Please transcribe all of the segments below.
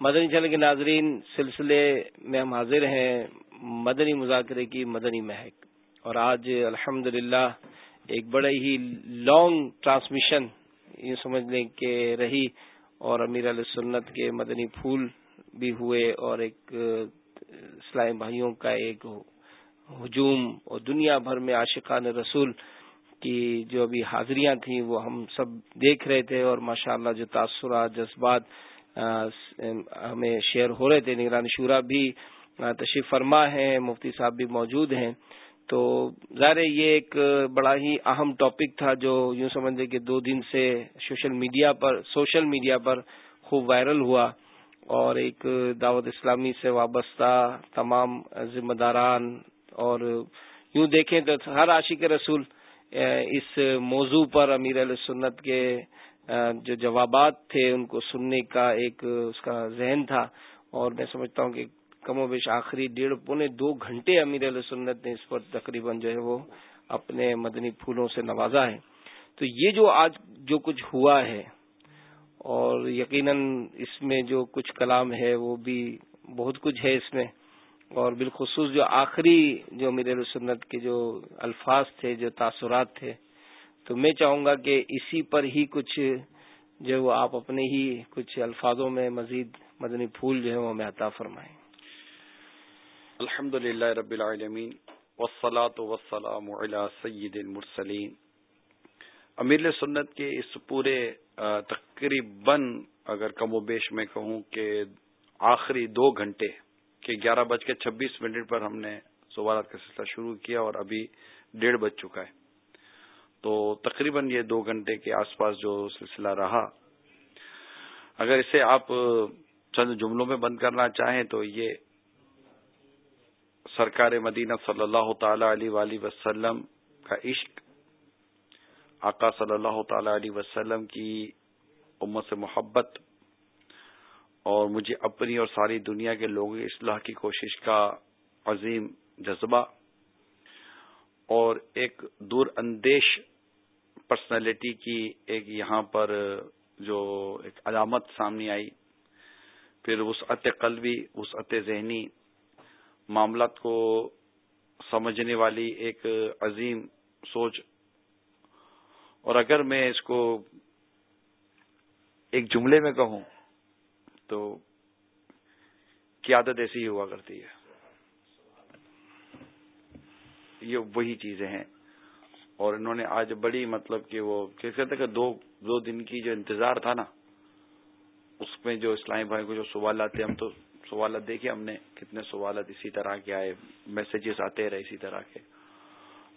مدنی چل کے ناظرین، سلسلے میں ہم حاضر ہیں مدنی مذاکرے کی مدنی مہک۔ اور آج الحمد ایک بڑے ہی لانگ ٹرانسمیشن یہ سمجھنے کے رہی اور امیر علیہ سنت کے مدنی پھول بھی ہوئے اور ایک، اسلام بھائیوں کا ایک ہجوم اور دنیا بھر میں عاشقان رسول کی جو ابھی حاضریاں تھیں وہ ہم سب دیکھ رہے تھے اور ماشاءاللہ جو تاثرات، جذبات ہمیں شیئر ہو رہے تھے نگران شورا بھی تشریف فرما ہے مفتی صاحب بھی موجود ہیں۔ تو ظاہر یہ ایک بڑا ہی اہم ٹاپک تھا جو یوں سمجھے کہ دو دن سے سوشل میڈیا پر، سوشل میڈیا پر خوب وائرل ہوا۔ اور ایک دعوت اسلامی سے وابستہ تمام ذمہ داران اور یوں دیکھیں تو ہر عاشق رسول اس موضوع پر امیر علیہ سنت کے جو جوابات تھے ان کو سننے کا ایک اس کا ذہن تھا اور میں سمجھتا ہوں کہ کم و بیش آخری ڈیڑھ، پونے دو گھنٹے امیر علیہ سنت نے اس پر تقریباً جو ہے وہ اپنے مدنی پھولوں سے نوازا ہے۔ تو یہ جو آج جو کچھ ہوا ہے اور یقیناً اس میں جو کچھ کلام ہے وہ بھی بہت کچھ ہے اس میں اور بالخصوص جو آخری جو امیر علیہ سنت کے جو الفاظ تھے، جو تاثرات تھے تو میں چاہوں گا کہ اسی پر ہی کچھ جو وہ آپ اپنے ہی کچھ الفاظوں میں مزید مدنی پھول جو ہے وہ ہمیں عطا فرمائیں۔ الحمد للہ رب العالمین وسلاۃ وسلام سید المرسلین۔ امیر سنت کے اس پورے تقریباً اگر کم و بیش میں کہوں کہ آخری دو گھنٹے کے گیارہ بج کے چھبیس منٹ پر ہم نے سوالات کا سلسلہ شروع کیا اور ابھی ڈیڑھ بج چکا ہے۔ تو تقریباً یہ دو گھنٹے کے آس پاس جو سلسلہ رہا، اگر اسے آپ چند جملوں میں بند کرنا چاہیں تو یہ سرکار مدینہ صلی اللہ تعالی علیہ وسلم کا عشق، آقا صلی اللہ تعالی علیہ وسلم کی امت سے محبت اور مجھے اپنی اور ساری دنیا کے لوگوں کی اصلاح کی کوشش کا عظیم جذبہ اور ایک دور اندیش پرسنالٹی کی ایک یہاں پر جو ایک علامت سامنے آئی، پھر وسعت قلبی، وسعت ذہنی معاملات کو سمجھنے والی ایک عظیم سوچ۔ اور اگر میں اس کو ایک جملے میں کہوں تو عادت ایسی ہی ہوا کرتی ہے۔ یہ وہی چیزیں ہیں۔ اور انہوں نے آج بڑی مطلب کہ وہ کہتے کہ دو دو دن کی جو انتظار تھا نا، اس میں جو اسلامی بھائی کو جو سوالات تھے، ہم تو سوالات دیکھے، ہم نے کتنے سوالات اسی طرح کے آئے میسجز آتے رہے اسی طرح کے۔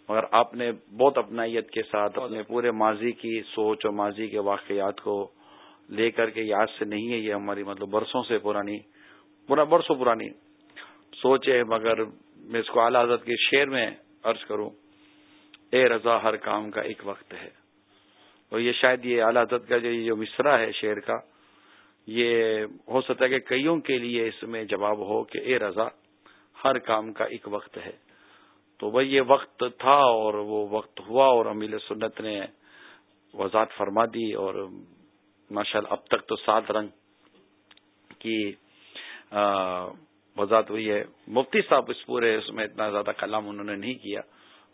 مگر آپ نے بہت اپنائیت کے ساتھ اپنے پورے ماضی کی سوچ اور ماضی کے واقعات کو لے کر کے یاد سے نہیں ہے، یہ ہماری مطلب برسوں سے پرانی، پورا برسوں پرانی سوچ ہے۔ مگر میں اس کو اعلی حضرت کے شعر میں عرض کروں اے رضا، ہر کام کا ایک وقت ہے۔ اور یہ شاید یہ اعلی حضرت کا جو جو مصرا ہے شعر کا، یہ ہو سکتا ہے کہ کئیوں کے لیے اس میں جواب ہو کہ اے رضا، ہر کام کا ایک وقت ہے۔ تو وہ یہ وقت تھا اور وہ وقت ہوا اور امیل سنت نے وضاحت فرما دی اور ماشاء اللہ اب تک تو سات رنگ کی وضاحت ہوئی ہے۔ مفتی صاحب اس پورے اس میں اتنا زیادہ کلام انہوں نے نہیں کیا۔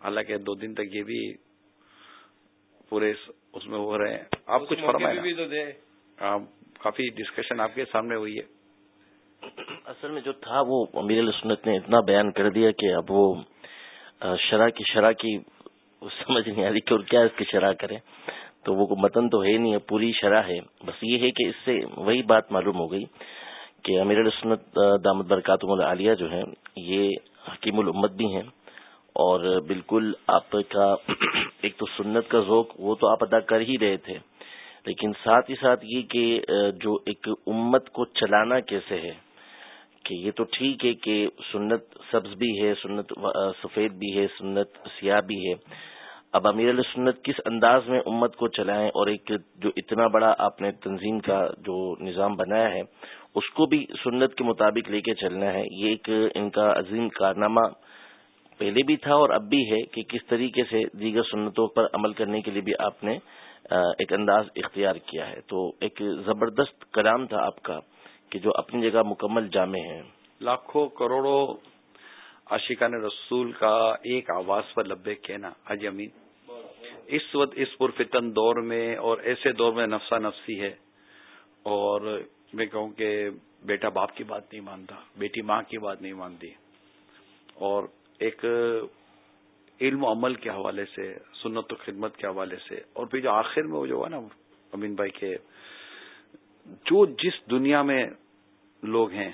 حالانکہ دو دن تک یہ بھی پورے اس میں ہو رہے ہیں۔ آپ کچھ فرمائیں کافی ڈسکشن آپ کے سامنے ہوئی ہے۔ اصل میں جو تھا وہ امیر سنت نے اتنا بیان کر دیا کہ اب وہ شرح کی شرح کی سمجھ نہیں آ رہی کہ اور کیا اس کی شرح کریں۔ تو وہ متن تو ہے نہیں ہے پوری شرح ہے۔ بس یہ ہے کہ اس سے وہی بات معلوم ہو گئی کہ امیر السنت دامد برکاتم العالیہ جو ہیں یہ حکیم الامت بھی ہیں۔ اور بالکل آپ کا ایک تو سنت کا ذوق، وہ تو آپ ادا کر ہی رہے تھے۔ لیکن ساتھ ہی ساتھ یہ کہ جو ایک امت کو چلانا کیسے ہے، کہ یہ تو ٹھیک ہے کہ سنت سبز بھی ہے، سنت سفید بھی ہے، سنت سیاہ بھی ہے۔ اب امیر علیہ سنت کس انداز میں امت کو چلائیں اور ایک جو اتنا بڑا آپ نے تنظیم کا جو نظام بنایا ہے، اس کو بھی سنت کے مطابق لے کے چلنا ہے، یہ ایک ان کا عظیم کارنامہ پہلے بھی تھا اور اب بھی ہے کہ کس طریقے سے دیگر سنتوں پر عمل کرنے کے لیے بھی آپ نے ایک انداز اختیار کیا ہے۔ تو ایک زبردست کلام تھا آپ کا کہ جو اپنی جگہ مکمل جامع ہیں لاکھوں کروڑوں عاشقان رسول کا ایک آواز پر لبے کہنا۔ حج امین۔ اس وقت اس پرفتن دور میں اور ایسے دور میں نفسا نفسی ہے۔ اور میں کہوں کہ بیٹا باپ کی بات نہیں مانتا، بیٹی ماں کی بات نہیں مانتی۔ اور ایک علم و عمل کے حوالے سے سنت و خدمت کے حوالے سے اور پھر جو آخر میں وہ جو ہے نا امین بھائی کے جو جس دنیا میں لوگ ہیں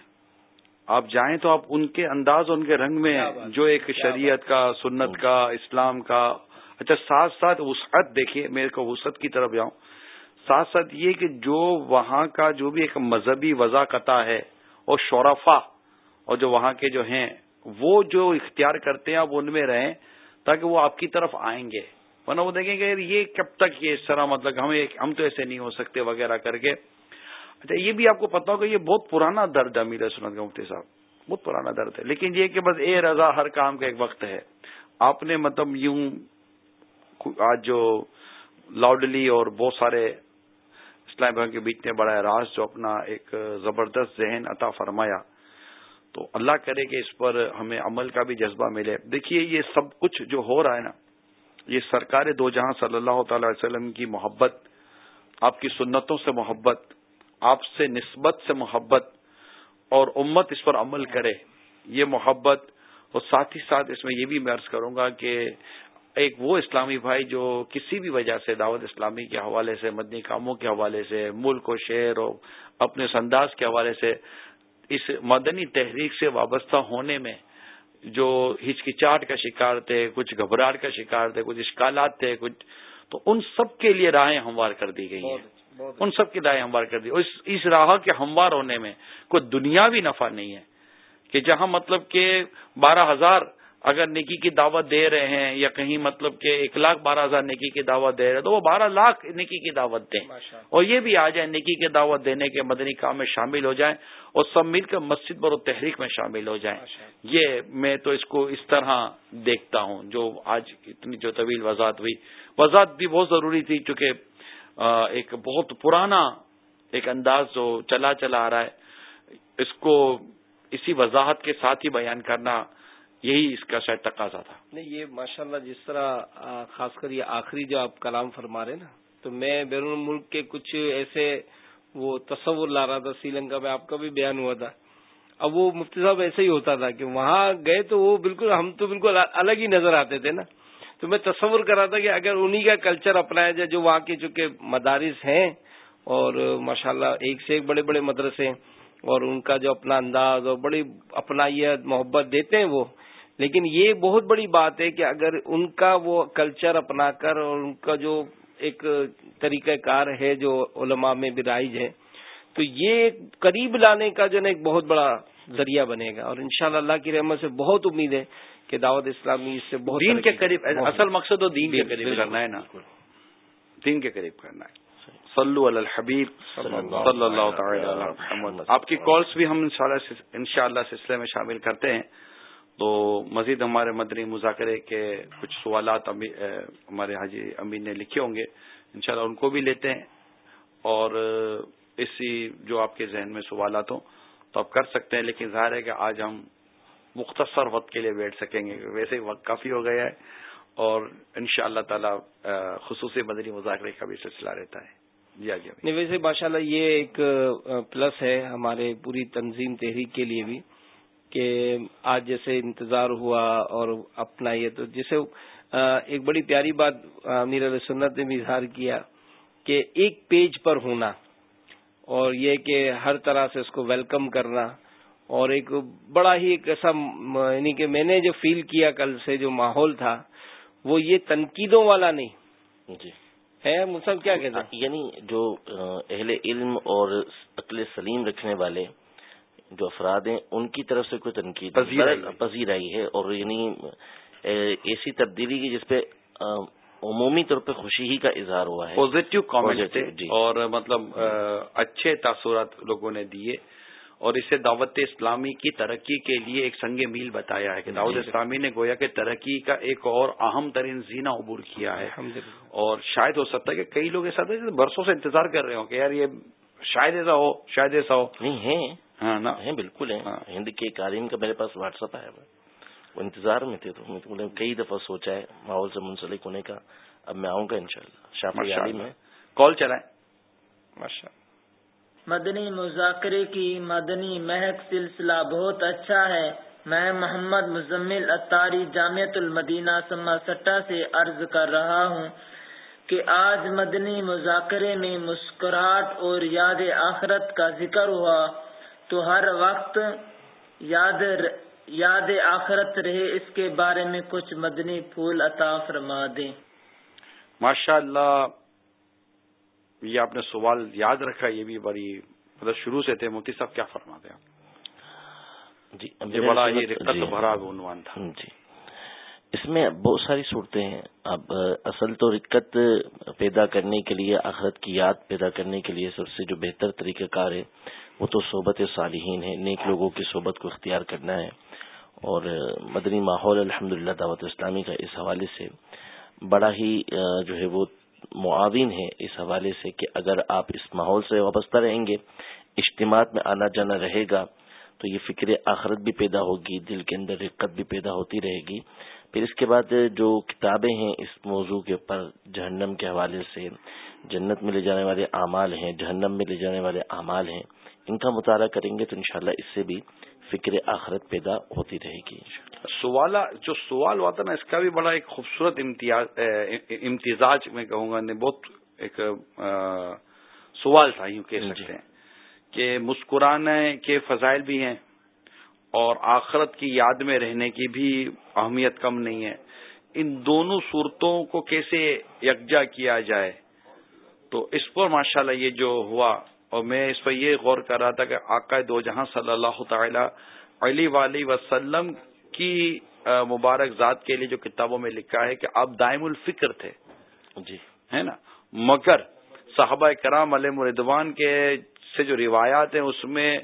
آپ جائیں تو آپ ان کے انداز اور ان کے رنگ میں جو ایک شریعت کا سنت کا اسلام کا اچھا ساتھ ساتھ وسعت دیکھیے میرے کو وسعت کی طرف جاؤں۔ ساتھ ساتھ یہ کہ جو وہاں کا جو بھی ایک مذہبی وضاقتہ ہے اور شورفا اور جو وہاں کے جو ہیں وہ جو اختیار کرتے ہیں، آپ ان میں رہیں تاکہ وہ آپ کی طرف آئیں گے۔ ورنہ وہ دیکھیں گے یہ کب تک یہ اس طرح مطلب ہمیں ہم تو ایسے نہیں ہو سکتے وغیرہ کر کے۔ اچھا یہ بھی آپ کو پتا ہوگا، یہ بہت پرانا درد ہے امیر سنت کا مفتی صاحب۔ بہت پرانا درد ہے۔ لیکن یہ کہ بس اے رضا ہر کام کا ایک وقت ہے۔ آپ نے مطلب یوں آج جو لاؤڈلی اور بہت سارے اسلام کے بیچ میں بڑا راز جو اپنا ایک زبردست ذہن عطا فرمایا۔ تو اللہ کرے کہ اس پر ہمیں عمل کا بھی جذبہ ملے۔ دیکھیے یہ سب کچھ جو ہو رہا ہے نا، یہ سرکار دو جہاں صلی اللہ تعالی وسلم کی محبت، آپ کی سنتوں سے محبت، آپ سے نسبت سے محبت اور امت اس پر عمل کرے، یہ محبت اور ساتھ ہی ساتھ اس میں یہ بھی میں عرض کروں گا کہ ایک وہ اسلامی بھائی جو کسی بھی وجہ سے دعوت اسلامی کے حوالے سے، مدنی کاموں کے حوالے سے، ملک و شہر اور اپنے انداز کے حوالے سے اس مدنی تحریک سے وابستہ ہونے میں جو ہچکچاہٹ کا شکار تھے کچھ گھبراہٹ کا شکار تھے کچھ اشکالات تھے کچھ تو ان سب کے لیے راہیں ہموار کر دی گئی ہیں۔ ان سب کی راہیں ہموار کر دی۔ اس راہ کے ہموار ہونے میں کوئی دنیاوی نفع نہیں ہے۔ کہ جہاں مطلب کہ بارہ ہزار اگر نکی کی دعوت دے رہے ہیں یا کہیں مطلب کہ ایک لاکھ بارہ ہزار نکی کی دعوت دے رہے ہیں تو وہ بارہ لاکھ نکی کی دعوت دیں۔ اور یہ بھی آ جائیں نکی کی دعوت دینے کے مدنی کام میں شامل ہو جائیں اور سب مل کر مسجد بر تحریک میں شامل ہو جائیں۔ یہ میں تو اس کو اس طرح دیکھتا ہوں جو آج اتنی جو طویل وضاحت ہوئی۔ وضاحت بھی بہت ضروری تھی چونکہ ایک بہت پرانا ایک انداز جو چلا چلا آ رہا ہے۔ اس کو اسی وضاحت کے ساتھ ہی بیان کرنا یہی اس کا شاید تقاضا تھا۔ نہیں، یہ ماشاء اللہ جس طرح خاص کر یہ آخری جو آپ کلام فرما رہے نا، تو میں بیرون ملک کے کچھ ایسے وہ تصور لا رہا تھا، سری لنکا میں آپ کا بھی بیان ہوا تھا۔ اب وہ مفتی صاحب ایسے ہی ہوتا تھا کہ وہاں گئے تو وہ بالکل، ہم تو بالکل الگ ہی نظر آتے تھے نا۔ تو میں تصور کر رہا تھا کہ اگر انہی کا کلچر اپنایا جائے، جو وہاں کے چونکہ مدارس ہیں اور ماشاءاللہ ایک سے ایک بڑے بڑے مدرسے اور ان کا جو اپنا انداز اور بڑی اپنائیت، محبت دیتے ہیں وہ لیکن یہ بہت بڑی بات ہے کہ اگر ان کا وہ کلچر اپنا کر اور ان کا جو ایک طریقہ کار ہے جو علماء میں بھی رائج ہے تو یہ قریب لانے کا جو نا ایک بہت بڑا ذریعہ بنے گا اور انشاءاللہ اللہ کی رحمت سے بہت امید ہے کہ دعوت اسلامی اس سے بہت دین کے قریب اصل مقصد تو دین کے قریب کرنا ہے نا۔ دین کے قریب کرنا ہے۔ صلو علی الحبیب۔ صلی اللہ تعالی آپ کی کالس بھی ہم انشاءاللہ سلسلے میں شامل کرتے ہیں۔ تو مزید ہمارے مدنی مذاکرے کے کچھ سوالات ہمارے حاجی امین نے لکھے ہوں گے، انشاءاللہ ان کو بھی لیتے ہیں۔ اور اسی جو آپ کے ذہن میں سوالات ہوں تو آپ کر سکتے ہیں، لیکن ظاہر ہے کہ آج ہم مختصر وقت کے لیے بیٹھ سکیں گے ویسے وقت کافی ہو گیا ہے۔ اور ان شاء اللہ تعالی خصوصی مدنی مذاکرے کا بھی سلسلہ رہتا ہے۔ جی آگے۔ ویسے ماشاء اللہ یہ ایک پلس ہے ہمارے پوری تنظیم تحریک کے لیے بھی۔ کہ آج جیسے انتظار ہوا اور اپنا یہ تو جیسے ایک بڑی پیاری بات امیر علیہ سنت نے بھی اظہار کیا کہ ایک پیج پر ہونا اور یہ کہ ہر طرح سے اس کو ویلکم کرنا اور ایک بڑا ہی ایک ایسا یعنی کہ میں نے جو فیل کیا کل سے جو ماحول تھا وہ یہ تنقیدوں والا نہیں۔ جی۔ ہے مسلم کیا کہتے ہیں؟ یعنی جو اہل علم اور عقل سلیم رکھنے والے جو افراد ہیں ان کی طرف سے کوئی تنقید پذیر آئی ہے۔ اور یعنی ایسی تبدیلی کی جس پہ عمومی طور پہ خوشی ہی کا اظہار ہوا ہے۔ کامنٹ جی۔ اور مطلب اچھے تاثرات لوگوں نے دیے اور اسے دعوت اسلامی کی ترقی کے لیے ایک سنگ میل بتایا ہے کہ دعوت جی۔ اسلامی نے گویا کہ ترقی کا ایک اور اہم ترین زینہ عبور کیا ہے۔ اور شاید ہو سکتا ہے کہ کئی لوگ ایسا برسوں سے انتظار کر رہے ہوں کہ یار یہ شاید ایسا ہو شاید ایسا ہو۔ نہیں ہے۔ ہیں بالکل ہے ہاں۔ ہند کے قارئین کا میرے پاس واٹس ایپ ہے وہ انتظار میں تھے تو میں کئی دفعہ سوچا ہے ماحول سے منسلک ہونے کا۔ اب میں آؤں گا انشاءاللہ۔ شاء اللہ عالم۔ ہے۔ کال چلائیں۔ ماشاء مدنی مذاکرے کی مدنی مہک سلسلہ بہت اچھا ہے۔ میں محمد مزمل اتاری جامعت المدینہ سما سٹا سے عرض کر رہا ہوں کہ آج مدنی مذاکرے میں مسکراہٹ اور یاد آخرت کا ذکر ہوا۔ تو ہر وقت یاد یاد آخرت رہے اس کے بارے میں کچھ مدنی پھول عطا فرما دیں۔ ماشاء اللہ یہ آپ نے سوال یاد رکھا یہ بھی بڑی مطلب شروع سے تھے مفتی صاحب کیا فرماتے ہیں؟ جی یہ بڑا یہ جی۔ رقت بھرا عنوان تھا۔ جی۔ اس میں بہت ساری صورتیں ہیں۔ اب اصل تو رکت پیدا کرنے کے لیے آخرت کی یاد پیدا کرنے کے لیے سب سے جو بہتر طریقہ کار ہے وہ تو صحبت صالحین ہے نیک لوگوں کی صحبت کو اختیار کرنا ہے۔ اور مدنی ماحول الحمد للہ دعوت اسلامی کا اس حوالے سے بڑا ہی جو ہے وہ معاون ہے۔ اس حوالے سے کہ اگر آپ اس ماحول سے وابستہ رہیں گے، اجتماعات میں آنا جانا رہے گا، تو یہ فکر آخرت بھی پیدا ہوگی، دل کے اندر رقت بھی پیدا ہوتی رہے گی۔ پھر اس کے بعد جو کتابیں ہیں اس موضوع کے اوپر جہنم کے حوالے سے جنت میں لے جانے والے اعمال ہیں، جہنم میں لے جانے والے اعمال ہیں۔ ان کا مطالعہ کریں گے تو انشاءاللہ اس سے بھی فکر آخرت پیدا ہوتی رہے گی سوال جو سوال ہوا تھا نا اس کا بھی بڑا ایک خوبصورت امتیاز امتزاج میں کہوں گا نے بہت ایک سوال تھا یوں کہہ جی۔ سکتے ہیں کہ مسکرانے کے فضائل بھی ہیں اور آخرت کی یاد میں رہنے کی بھی اہمیت کم نہیں ہے۔ ان دونوں صورتوں کو کیسے یکجا کیا جائے؟ تو اس پر ماشاءاللہ یہ جو ہوا اور میں اس پر یہ غور کر رہا تھا کہ آقا دو جہاں صلی اللہ تعالی علی ولی وسلم کی مبارک ذات کے لیے جو کتابوں میں لکھا ہے کہ آپ دائم الفکر تھے۔ جی۔ ہے نا؟ مگر صحابہ کرام علیہ مردوان کے سے جو روایات ہیں اس میں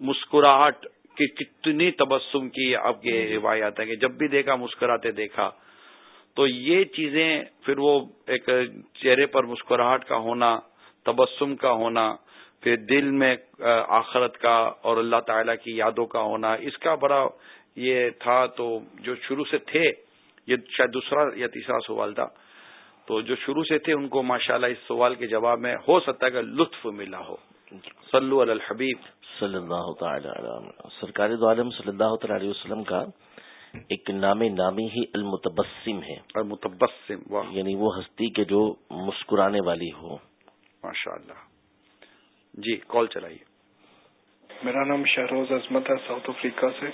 مسکراہٹ کی کتنی تبسم کی آپ کے روایات ہیں کہ جب بھی دیکھا مسکراتے دیکھا۔ تو یہ چیزیں پھر وہ ایک چہرے پر مسکراہٹ کا ہونا تبسم کا ہونا پھر دل میں آخرت کا اور اللہ تعالی کی یادوں کا ہونا اس کا بڑا یہ تھا تو جو شروع سے تھے یہ شاید دوسرا یا تیسرا سوال تھا تو جو شروع سے تھے ان کو ماشاءاللہ اس سوال کے جواب میں ہو سکتا ہے کہ لطف ملا ہو۔ صلو علی الحبیب۔ صلی اللہ تعالی سرکاری دو عالم صلی اللہ تعالی علیہ وسلم کا ایک نام نامی ہی المتبسم ہے۔ اور متبسم واہ۔ یعنی وہ ہستی کے جو مسکرانے والی ہو ماشاء اللہ جی کال چلائیے۔ میرا نام شہروز عظمت ہے ساؤتھ افریقہ سے۔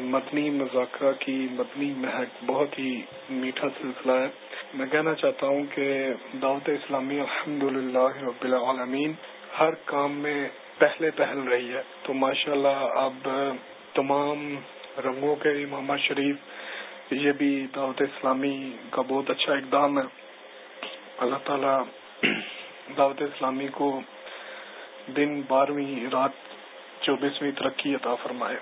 مدنی مذاکرہ کی مدنی مہک بہت ہی میٹھا سلسلہ ہے۔ میں کہنا چاہتا ہوں کہ دعوت اسلامی الحمد للہ رب العالمین ہر کام میں پہلے پہل رہی ہے۔ تو ماشاءاللہ اب تمام رنگوں کے امام شریف، یہ بھی دعوت اسلامی کا بہت اچھا اقدام ہے۔ اللہ تعالی دعوت اسلامی کو دن بارہویں رات چوبیسویں ترقی عطا فرمائے۔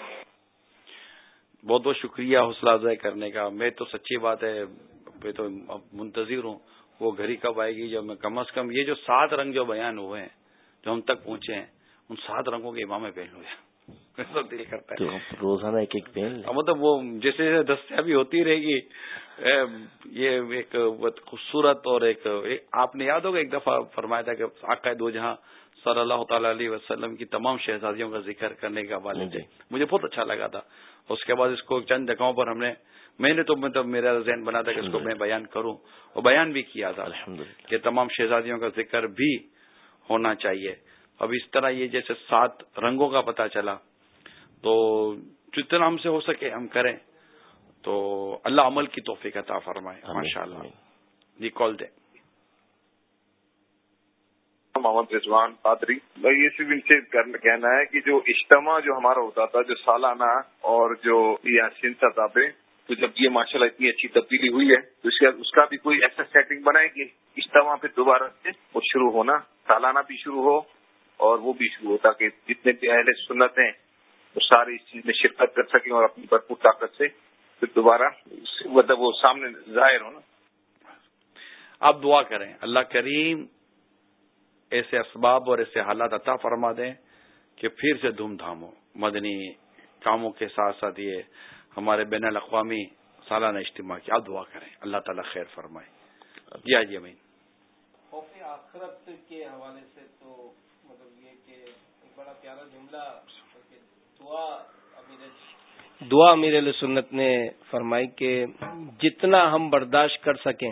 بہت بہت شکریہ حوصلہ افزائی کرنے کا۔ میں تو سچی بات ہے میں تو منتظر ہوں۔ وہ گھڑی کب آئے گی؟ جب میں کم از کم یہ جو سات رنگ جو بیان ہوئے ہیں جو ہم تک پہنچے ہیں ان سات رنگوں کے امام پہن ہو دل کرتا ہے۔ روزانہ ایک ایک پہن مطلب وہ جیسے جیسے دستیابی ہوتی رہے گی یہ ایک خوبصورت اور ایک آپ نے یاد ہوگا ایک دفعہ فرمایا تھا کہ آقا دو جہاں صلی اللہ تعالی علیہ وسلم کی تمام شہزادیوں کا ذکر کرنے کا حوالے سے مجھے بہت اچھا لگا تھا۔ اس کے بعد اس کو چند جگہوں پر ہم نے میں نے تو مطلب میرا ذہن بنا تھا کہ اس کو میں بیان کروں اور بیان بھی کیا تھا کہ تمام شہزادیوں کا ذکر بھی ہونا چاہیے۔ اب اس طرح یہ جیسے سات رنگوں کا پتہ چلا تو جتنا ہم سے ہو سکے ہم کریں۔ تو اللہ عمل کی توفیق عطا فرمائے۔ ماشاء اللہ جی کال دیں۔ محمد رضوان پادری۔ میں یہ صرف ان سے کہنا ہے کہ جو اجتماع جو ہمارا ہوتا تھا، جو سالانہ اور جو یاسین صاحب تو جب یہ ماشاء اللہ اتنی اچھی تبدیلی ہوئی ہے، تو اس کا بھی کوئی ایسا سیٹنگ بنائے کہ اجتماع پہ دوبارہ سے وہ شروع ہونا، سالانہ بھی شروع ہو اور وہ بھی شروع ہو، تاکہ جتنے بھی اہل سنت ہیں، وہ سارے اس چیز میں شرکت کر سکیں اور اپنی بھرپور طاقت سے پھر دوبارہ مطلب وہ سامنے ظاہر ہو نا آپ دعا کریں، اللہ کریم ایسے اسباب اور ایسے حالات عطا فرما دیں کہ پھر سے دھوم دھام ہو۔ مدنی کاموں کے ساتھ ساتھ یہ ہمارے بین الاقوامی سالانہ اجتماع کی آپ دعا کریں۔ اللہ تعالیٰ خیر فرمائے۔ جی آج امین۔ آخرت کے حوالے سے تو مطلب یہ کہ ایک بڑا پیارا جملہ دعا دعا امیر علیہ سنت نے فرمائی کہ جتنا ہم برداشت کر سکیں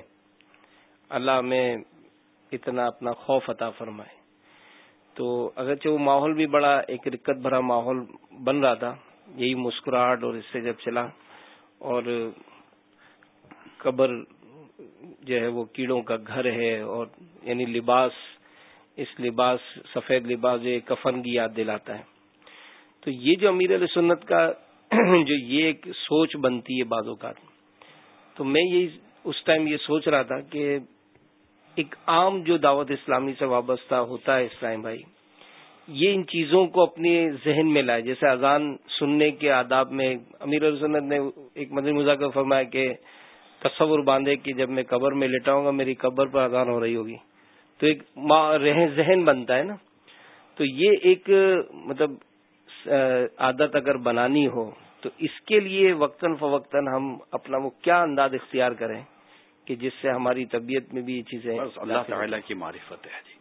اللہ ہمیں اتنا اپنا خوف عطا فرمائے۔ تو اگرچہ وہ ماحول بھی بڑا ایک رکت بھرا ماحول بن رہا تھا، یہی مسکراہٹ اور اس سے جب چلا اور قبر جو ہے وہ کیڑوں کا گھر ہے اور یعنی لباس، اس لباس، سفید لباس جو کفن کی یاد دلاتا ہے۔ تو یہ جو امیر علیہ سنت کا جو یہ ایک سوچ بنتی ہے بعض اوقات۔ تو میں یہ اس ٹائم یہ سوچ رہا تھا کہ ایک عام جو دعوت اسلامی سے وابستہ ہوتا ہے اسلام بھائی، یہ ان چیزوں کو اپنے ذہن میں لائے۔ جیسے اذان سننے کے آداب میں امیر سنت نے ایک مدنی مذاکر فرمایا کہ تصور باندھے کہ جب میں قبر میں لیٹاؤں گا، میری قبر پر اذان ہو رہی ہوگی۔ تو ایک ذہن بنتا ہے نا۔ تو یہ ایک مطلب عادت اگر بنانی ہو، تو اس کے لیے وقتاً فوقتاً ہم اپنا وہ کیا انداز اختیار کریں۔ کہ جس سے ہماری طبیعت میں بھی یہ چیزیں اللہ تعالیٰ کی معرفت ہے جی۔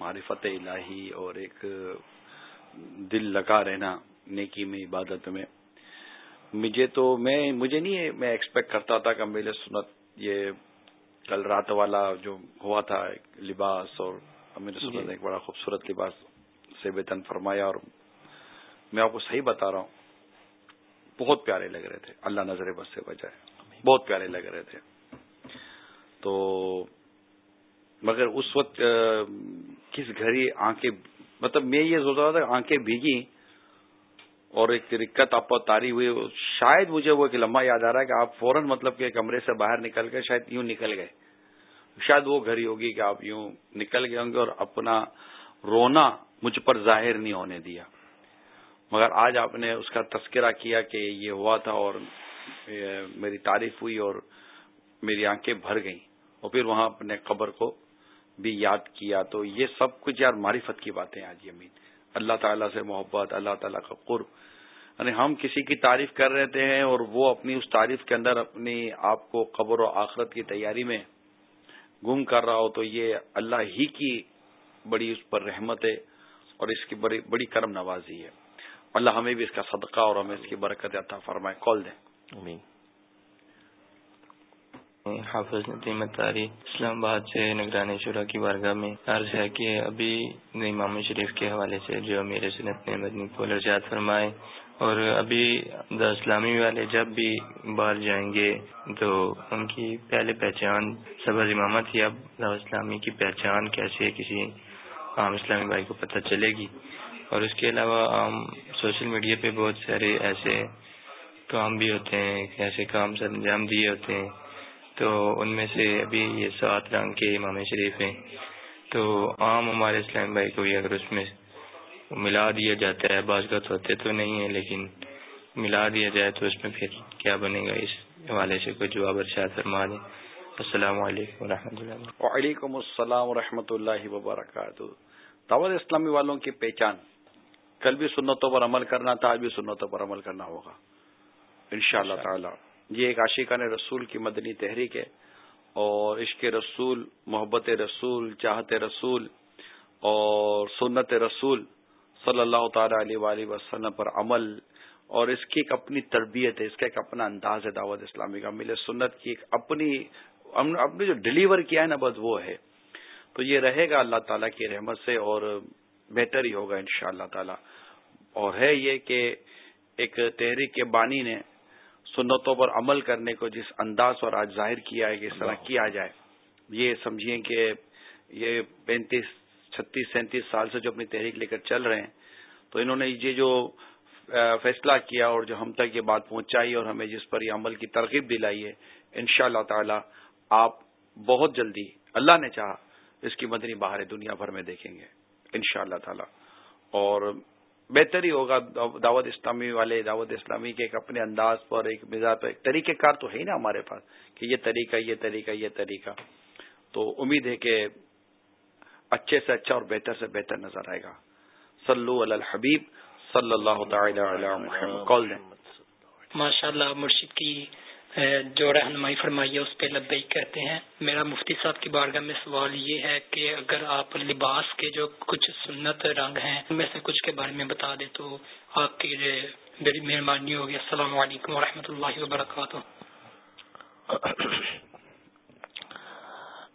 معرفت الہی اور ایک دل لگا رہنا نیکی میں عبادت میں۔ مجھے تو میں مجھے نہیں میں ایکسپیکٹ کرتا تھا کہ میرے سنت یہ کل رات والا جو ہوا تھا لباس اور میرے سنت نے جی۔ ایک بڑا خوبصورت لباس سے ویتن فرمایا اور میں آپ کو صحیح بتا رہا ہوں۔ بہت پیارے لگ رہے تھے اللہ نظر بس سے بجائے بہت پیارے لگ رہے تھے۔ تو مگر اس وقت کس گھری آنکھیں مطلب میں یہ سوچ رہا تھا آنکھیں بھیگی اور ایک دقت آپ تاری ہوئی، شاید مجھے وہ ایک لمحہ یاد آ رہا ہے کہ آپ فوراً مطلب کہ کمرے سے باہر نکل گئے شاید یوں نکل گئے۔ شاید وہ گھڑی ہوگی کہ آپ یوں نکل گئے ہوں گے اور اپنا رونا مجھ پر ظاہر نہیں ہونے دیا۔ مگر آج آپ نے اس کا تذکرہ کیا کہ یہ ہوا تھا اور میری تعریف ہوئی اور میری آنکھیں بھر گئیں۔ اور پھر وہاں اپنے قبر کو بھی یاد کیا تو یہ سب کچھ یار معرفت کی باتیں آج امین اللہ تعالیٰ سے محبت، اللہ تعالیٰ کا قرب۔ یعنی ہم کسی کی تعریف کر رہے ہیں اور وہ اپنی اس تعریف کے اندر اپنی آپ کو قبر و آخرت کی تیاری میں گم کر رہا ہو تو یہ اللہ ہی کی بڑی اس پر رحمت ہے اور اس کی بڑی بڑی کرم نوازی ہے۔ اللہ ہمیں بھی اس کا صدقہ اور ہمیں اس کی برکت عطا فرمائے۔ کال دیں۔ امین حافظ نتیم تاری اسلام آباد سے نگرانی شورا کی بارگاہ میں عرض ہے کہ ابھی امام شریف کے حوالے سے جو میرے سنت نے مدنی پول ارجاد فرمائے اور ابھی دا اسلامی والے جب بھی باہر جائیں گے تو ان کی پہلے پہچان سبز امامت یا دا اسلامی کی پہچان کیسے کسی عام اسلامی بھائی کو پتہ چلے گی؟ اور اس کے علاوہ عام سوشل میڈیا پہ بہت سارے ایسے کام بھی ہوتے ہیں، ایسے کام سر انجام دیے ہوتے ہیں۔ تو ان میں سے ابھی یہ سات رنگ کے امام شریف ہیں۔ تو عام ہمارے اسلام بھائی کو بھی اگر اس میں ملا دیا جاتا ہے بازگت ہوتے تو نہیں ہے لیکن ملا دیا جائے تو اس میں پھر کیا بنے گا؟ اس حوالے سے کوئی جواب ارشاد فرما دیں۔ السلام علیکم و رحمۃ اللہ وعلیکم السلام و رحمۃ اللہ وبرکاتہ۔ دعوت اسلامی والوں کی پہچان کل بھی سنتوں پر عمل کرنا تھا آج بھی سنتوں پر عمل کرنا ہوگا۔ ان شاء اللہ تعالی۔ یہ ایک عاشقان رسول کی مدنی تحریک ہے اور عشق رسول، محبت رسول، چاہت رسول اور سنت رسول صلی اللہ تعالی علیہ وآلہ وسلم پر عمل اور اس کی ایک اپنی تربیت ہے، اس کا ایک اپنا انداز ہے دعوت اسلامی کا۔ مل سنت کی ایک اپنی اپنی جو ڈلیور کیا ہے نا، بس وہ ہے۔ تو یہ رہے گا اللہ تعالیٰ کی رحمت سے اور بہتر ہی ہوگا ان شاء اللہ تعالی۔ اور ہے یہ کہ ایک تحریک کے بانی نے سنتوں پر عمل کرنے کو جس انداز اور آج ظاہر کیا ہے کہ اس طرح کیا جائے۔ یہ سمجھیے کہ یہ پینتیس چھتیس سینتیس سال سے جو اپنی تحریک لے کر چل رہے ہیں تو انہوں نے یہ جو فیصلہ کیا اور جو ہم تک یہ بات پہنچائی اور ہمیں جس پر یہ عمل کی ترغیب دلائی ہے ان شاء اللہ تعالی آپ بہت جلدی اللہ نے چاہا اس کی مدنی باہر دنیا بھر میں دیکھیں گے ان شاء اللہ تعالی۔ اور بہتر ہی ہوگا دعوت اسلامی والے، دعوت اسلامی کے ایک اپنے انداز پر، ایک مزاج پر، ایک طریقہ کار تو ہے ہی نا ہمارے پاس کہ یہ طریقہ یہ طریقہ یہ طریقہ۔ تو امید ہے کہ اچھے سے اچھا اور بہتر سے بہتر نظر آئے گا۔ سلو الحبیب، صلی اللہ تعالی علی محمد۔ کال دیں۔ ماشاء اللہ مرشد کی جو رہنمائی فرمائی ہے، اس پہ لبئی کہتے ہیں۔ میرا مفتی صاحب کی بارگاہ میں سوال یہ ہے کہ اگر آپ لباس کے جو کچھ سنت رنگ ہیں، ان میں سے کچھ کے بارے میں بتا دیں تو آپ کی بڑی مہربانی ہوگی۔ السلام علیکم ورحمۃ اللہ وبرکاتہ۔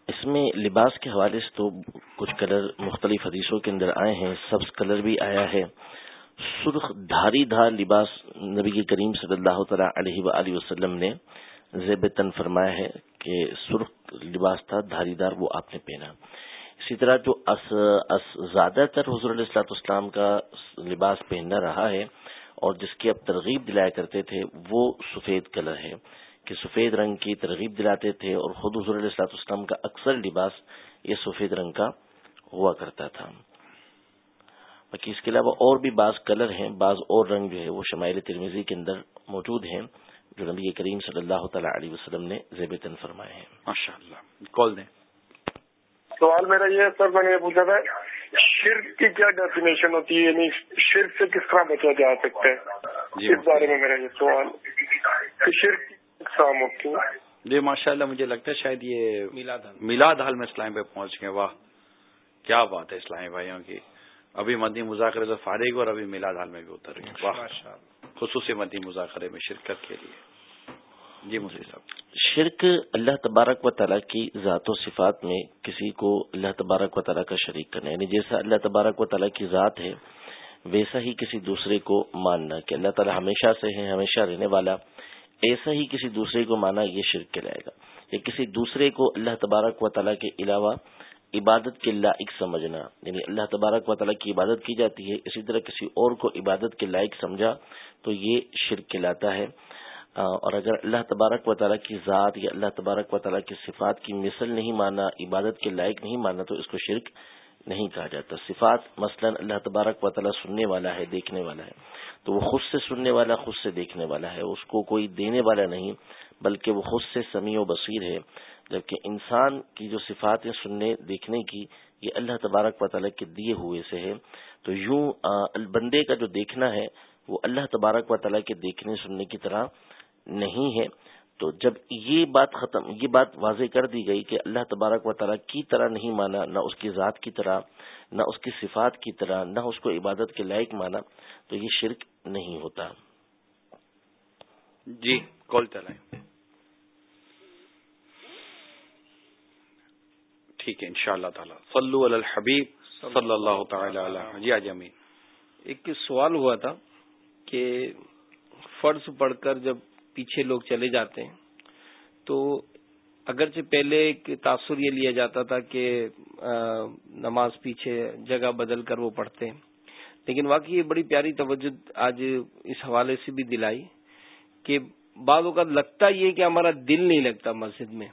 اس میں لباس کے حوالے سے تو کچھ کلر مختلف حدیثوں کے اندر آئے ہیں۔ سبز کلر بھی آیا ہے۔ سرخ دھاری دھار لباس نبی کریم صلی اللہ تعالی علیہ وآلہ وسلم نے زیب تن فرمایا ہے کہ سرخ لباس تھا، دھاری دار وہ آپ نے پہنا۔ اسی طرح جو اس اس زیادہ تر حضور علیہ السلاط اسلام کا لباس پہننا رہا ہے اور جس کی اب ترغیب دلایا کرتے تھے، وہ سفید کلر ہے۔ کہ سفید رنگ کی ترغیب دلاتے تھے اور خود حضور علیہ السلاط اسلام کا اکثر لباس یہ سفید رنگ کا ہوا کرتا تھا۔ باقی اس کے علاوہ اور بھی بعض کلر ہیں بعض اور رنگ جو ہے وہ شمائل ترمیزی کے اندر موجود ہیں جو نبی کریم صلی اللہ تعالی علیہ وسلم نے زیب تن فرمائے ہیں۔ ماشاء اللہ کال دیں۔ سوال میرا یہ سر میں نے یہ پوچھا تھا شرک کی کیا ڈیفینیشن ہوتی ہے؟ یعنی شرک سے کس طرح بچا جا سکتا ہے؟ جی اس بارے میں میرا یہ سوال شرک اقسام ہوتی ہیں جی ماشاء اللہ مجھے لگتا ہے شاید یہ میلاد حال۔ میں اسلام پہ پہنچ گئے۔ واہ کیا بات ہے اسلامی بھائیوں کی۔ ابھی مدی مذاکرے سے فارغ اور ابھی میلاد حال میں بھی اتر گئے خصوصی مدی مذاکرے میں شرکت کے لیے۔ جی مجھے صاحب۔ شرک اللہ تبارک و تعالیٰ کی ذات و صفات میں کسی کو اللہ تبارک و تعالیٰ کا شریک کرنا یعنی جیسا اللہ تبارک و تعالیٰ کی ذات ہے ویسا ہی کسی دوسرے کو ماننا کہ اللہ تعالیٰ ہمیشہ سے ہے ہمیشہ رہنے والا۔ ایسا ہی کسی دوسرے کو مانا یہ شرک کہلائے گا۔ یا کسی دوسرے کو اللہ تبارک و تعالیٰ کے علاوہ عبادت کے لائق سمجھنا یعنی اللہ تبارک و تعالیٰ کی عبادت کی جاتی ہے، اسی طرح کسی اور کو عبادت کے لائق سمجھا تو یہ شرک کہلاتا ہے۔ اور اگر اللہ تبارک و تعالیٰ کی ذات یا اللہ تبارک و تعالیٰ کی صفات کی مثل نہیں مانا، عبادت کے لائق نہیں مانا تو اس کو شرک نہیں کہا جاتا۔ صفات مثلا اللہ تبارک و تعالیٰ سننے والا ہے، دیکھنے والا ہے۔ تو وہ خود سے سننے والا، خود سے دیکھنے والا ہے۔ اس کو کوئی دینے والا نہیں، بلکہ وہ خود سے سمیع و بصیر ہے۔ جبکہ انسان کی جو صفاتیں سننے، دیکھنے کی، یہ اللہ تبارک و تعالیٰ کے دیے ہوئے سے ہے تو یوں بندے کا جو دیکھنا ہے، وہ اللہ تبارک و تعالیٰ کے دیکھنے، سننے کی طرح نہیں ہے۔ تو جب یہ بات ختم، یہ بات واضح کر دی گئی کہ اللہ تبارک و تعالیٰ کی طرح نہیں مانا، نہ اس کی ذات کی طرح، نہ اس کی صفات کی طرح، نہ اس کو عبادت کے لائق مانا، تو یہ شرک نہیں ہوتا۔ جی کال چلائیں۔ ٹھیک ہے ان شاء اللہ تعالیٰ۔ صلو علی الحبیب، صلی اللہ تعالی علیہ ہاں جی آج امین۔ ایک سوال ہوا تھا کہ فرض پڑھ کر جب پیچھے لوگ چلے جاتے ہیں، تو اگرچہ پہلے ایک تاثر یہ لیا جاتا تھا کہ نماز پیچھے جگہ بدل کر وہ پڑھتے ہیں۔ لیکن واقعی یہ بڑی پیاری توجہ آج اس حوالے سے بھی دلائی کہ بعض اوقات لگتا یہ کہ ہمارا دل نہیں لگتا مسجد میں۔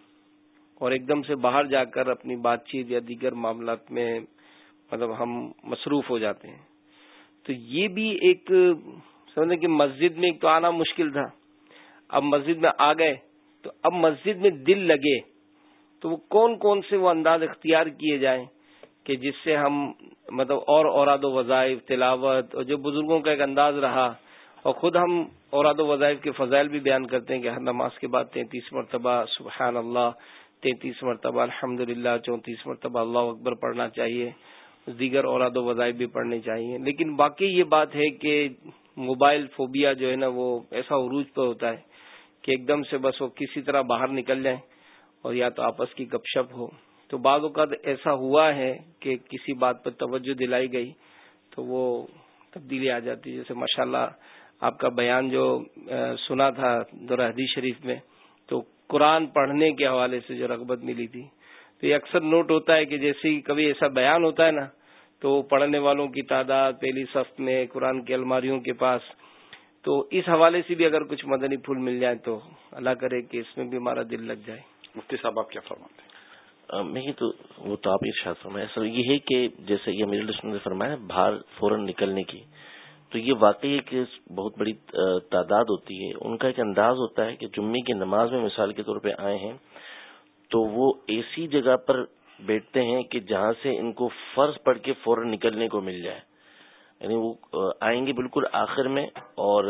اور ایک دم سے باہر جا کر اپنی بات چیت یا دیگر معاملات میں مطلب ہم مصروف ہو جاتے ہیں۔ تو یہ بھی ایک سمجھیں کہ مسجد میں ایک تو آنا مشکل تھا۔ اب مسجد میں آ گئے تو اب مسجد میں دل لگے۔ تو وہ کون کون سے وہ انداز اختیار کیے جائیں کہ جس سے ہم مطلب اور اوراد و وظائف، تلاوت اور جو بزرگوں کا ایک انداز رہا اور خود ہم اوراد و وظائف کے فضائل بھی بیان کرتے ہیں کہ ہر نماز کے بعد تینتیس مرتبہ سبحان اللہ تینتیس مرتبہ الحمد للہ چونتیس مرتبہ اللہ اکبر پڑھنا چاہیے، دیگر اوراد و وظائف بھی پڑھنے چاہیے۔ لیکن باقی یہ بات ہے کہ موبائل فوبیا جو ہے نا، وہ ایسا عروج پہ ہوتا ہے کہ ایک دم سے بس وہ کسی طرح باہر نکل جائیں اور یا تو آپس کی گپ شپ ہو۔ تو بعض اوقات ایسا ہوا ہے کہ کسی بات پر توجہ دلائی گئی تو وہ تبدیلی آ جاتی جیسے ماشاءاللہ آپ کا بیان جو سنا تھا دور حدیث شریف میں قرآن پڑھنے کے حوالے سے جو رغبت ملی تھی۔ تو یہ اکثر نوٹ ہوتا ہے کہ جیسے ہی کبھی ایسا بیان ہوتا ہے نا تو پڑھنے والوں کی تعداد پہلی صف میں قرآن کی الماریوں کے پاس۔ تو اس حوالے سے بھی اگر کچھ مدنی پھول مل جائے تو اللہ کرے کہ اس میں بھی ہمارا دل لگ جائے۔ مفتی صاحب آپ کیا فرماتے ہیں؟ نہیں تو وہ تو آپ ارشاد فرمائے۔ سر یہ ہے کہ جیسے یہ میرے نے فرمایا باہر فوراً نکلنے کی۔ تو یہ واقعی ایک بہت بڑی تعداد ہوتی ہے۔ ان کا ایک انداز ہوتا ہے کہ جمعے کی نماز میں مثال کے طور پہ آئے ہیں تو وہ ایسی جگہ پر بیٹھتے ہیں کہ جہاں سے ان کو فرض پڑھ کے فوراً نکلنے کو مل جائے۔ یعنی وہ آئیں گے بالکل آخر میں اور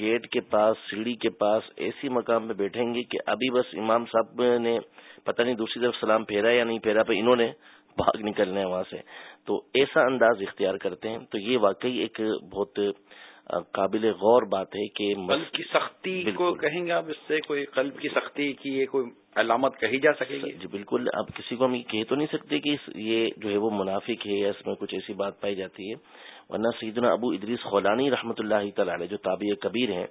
گیٹ کے پاس، سیڑھی کے پاس ایسی مقام پہ بیٹھیں گے کہ ابھی بس امام صاحب نے پتہ نہیں دوسری طرف سلام پھیرا یا نہیں پھیرا پہ انہوں نے بھاگ نکلنے وہاں سے۔ تو ایسا انداز اختیار کرتے ہیں۔ تو یہ واقعی ایک بہت قابل غور بات ہے کہ قلب کی سختی کو کہیں گے آپ اس سے کوئی قلب کی سختی کی یہ کوئی علامت کہی جا سکے گی؟ جی بالکل۔ آپ کسی کو ہم یہ کہہ تو نہیں سکتے کہ یہ جو ہے وہ منافق ہے یا اس میں کچھ ایسی بات پائی جاتی ہے۔ ورنہ سیدنا ابو ادریس خولانی رحمۃ اللہ تعالی جو تابع کبیر ہیں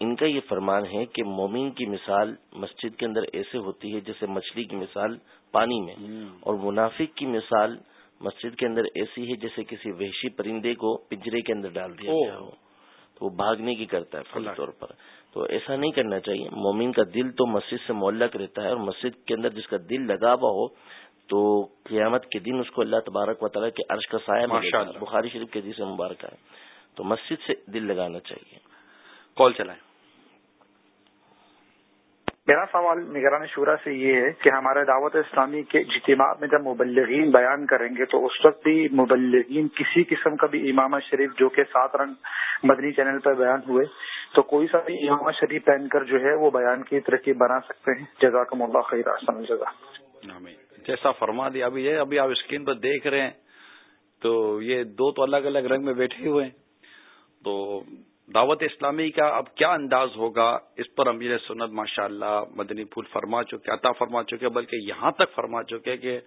ان کا یہ فرمان ہے کہ مومن کی مثال مسجد کے اندر ایسے ہوتی ہے جیسے مچھلی کی مثال پانی میں۔ اور منافق کی مثال مسجد کے اندر ایسی ہے جیسے کسی وحشی پرندے کو پنجرے کے اندر ڈال دیا گیا ہو۔ تو وہ بھاگنے کی کرتا ہے فل طور پر۔ تو ایسا نہیں کرنا چاہیے۔ مومن کا دل تو مسجد سے معلق رہتا ہے اور مسجد کے اندر جس کا دل لگا ہوا ہو تو قیامت کے دن اس کو اللہ تبارک و تعالیٰ کے عرش کا سایہ بخاری شریف کے جیسے مبارک ہے۔ تو مسجد سے دل لگانا چاہیے۔ کال چلائیں۔ میرا سوال نگران شورا سے یہ ہے کہ ہمارے دعوت اسلامی کے اجتماع میں جب مبلغین بیان کریں گے تو اس وقت بھی مبلغین کسی قسم کا بھی امام شریف جو کہ سات رنگ مدنی چینل پر بیان ہوئے، تو کوئی سا بھی امام شریف پہن کر جو ہے وہ بیان کی ترقی بنا سکتے ہیں؟ جزاک اللہ خیر آسان جگہ جیسا فرما دیا، ابھی ہے ابھی آپ اسکرین پر دیکھ رہے ہیں، تو یہ دو تو الگ الگ رنگ میں بیٹھے ہوئے ہیں، تو دعوت اسلامی کا اب کیا انداز ہوگا؟ اس پر امیر سنت ماشاء اللہ مدنی پھول فرما چکے، عطا فرما چکے، بلکہ یہاں تک فرما چکے کہ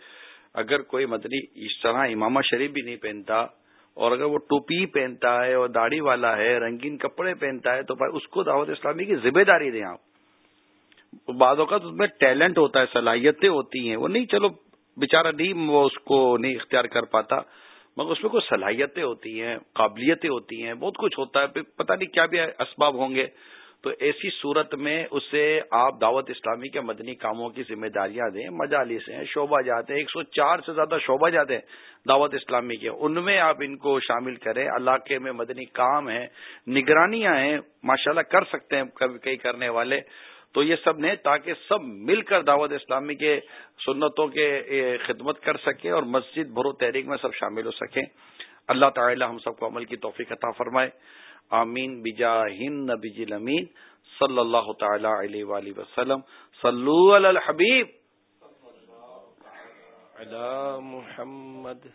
اگر کوئی مدنی اس طرح امامہ شریف بھی نہیں پہنتا اور اگر وہ ٹوپی پہنتا ہے اور داڑھی والا ہے، رنگین کپڑے پہنتا ہے، تو بھائی اس کو دعوت اسلامی کی ذمہ داری دیں آپ۔ بعض اوقات اس میں ٹیلنٹ ہوتا ہے، صلاحیتیں ہوتی ہیں، وہ نہیں چلو بےچارا نہیں، وہ اس کو نہیں اختیار کر پاتا۔ مگر اس میں کوئی صلاحیتیں ہوتی ہیں، قابلیتیں ہوتی ہیں، بہت کچھ ہوتا ہے پتہ نہیں کیا بھی اسباب ہوں گے۔ تو ایسی صورت میں اسے آپ دعوت اسلامی کے مدنی کاموں کی ذمہ داریاں دیں، مجالس ہیں، شعبہ جاتے ہیں، ایک سو چار سے زیادہ شعبہ جاتے ہیں دعوت اسلامی کے۔ ان میں آپ ان کو شامل کریں۔ علاقے میں مدنی کام ہیں، نگرانیاں ہیں، ماشاءاللہ کر سکتے ہیں کبھی کئی کرنے والے۔ تو یہ سب نے تاکہ سب مل کر دعوت اسلامی کے سنتوں کے خدمت کر سکیں اور مسجد بھرو تحریک میں سب شامل ہو سکیں۔ اللہ تعالی ہم سب کو عمل کی توفیق عطا فرمائے۔ آمین۔ بجا ہند نبی جی امین صلی اللہ تعالی علیہ وآلہ وسلم۔ صلو علی الحبیب۔ محمد۔